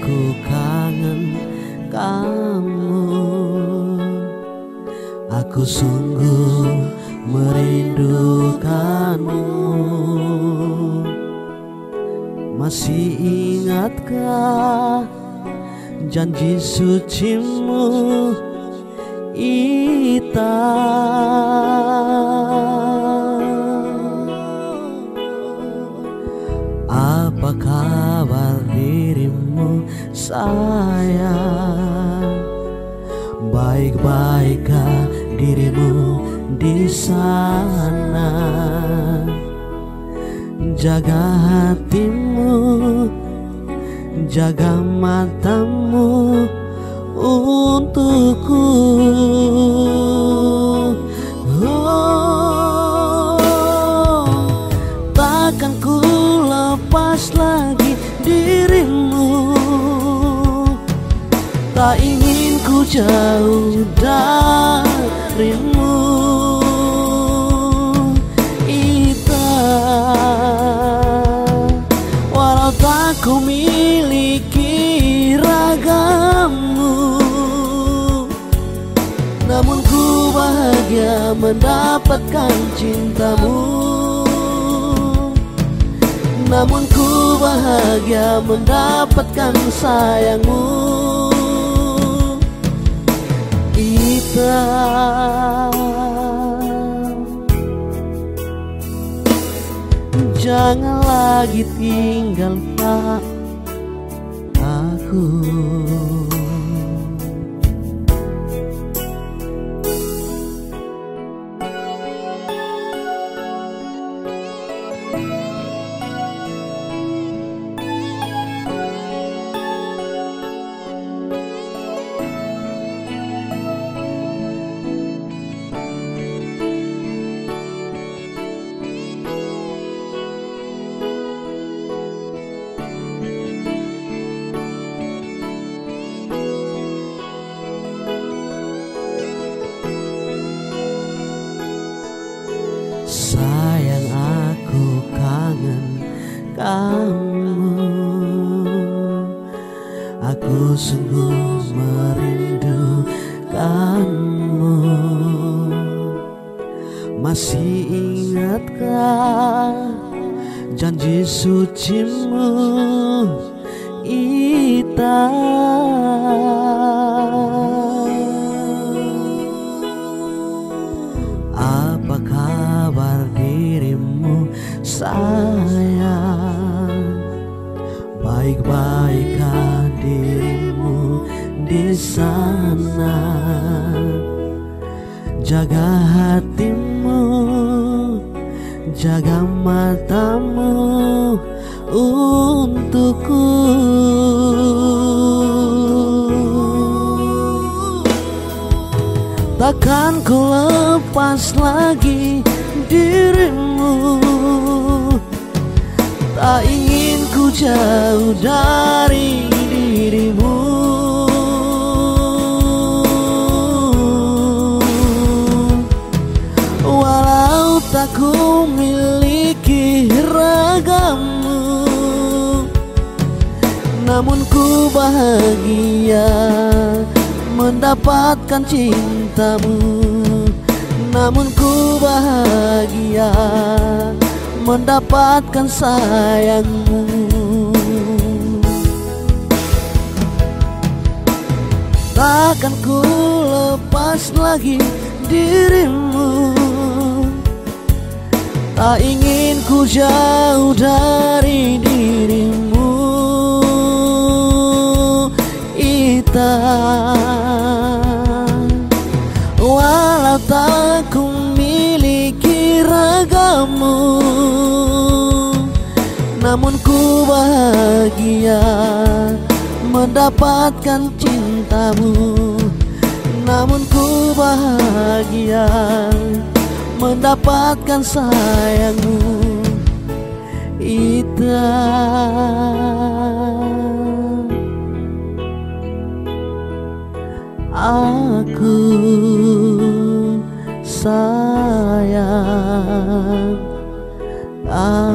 Aku kangen kamu Aku sungguh merindukanmu Masih ingatkah janji sucimu itu? Apa kabar dirimu sayang? Baik-baikkah dirimu di sana. Jaga hatimu Jaga matamu untukku lepas lagi dirimu. Tak ingin ku jauh darimu. Ita Walau tak ku miliki ragammu Namun ku bahagia mendapatkan cintamu Namun ku bahagia mendapatkan sayangmu. Ita Jangan lagi tinggalkan aku Sayang aku kangen kamu. Aku sungguh merindukanmu. Masih ingatkah janji sucimu Ita sayang. Baik-baikkah dirimu di sana. Jaga hatimu Jaga matamu Untukku. Takkan ku lepas lagi dirimu jauh dari dirimu. Walau tak ku miliki ragammu Namun ku bahagia mendapatkan cintamu. Namun ku bahagia mendapatkan sayangmu Takkan ku lepas lagi dirimu. Tak ingin ku jauh dari dirimu. Ita. Walau tak ku miliki ragamu Namun ku bahagia mendapatkan cintamu. Namun ku bahagia mendapatkan sayangmu. Ita. Aku sayang. Aku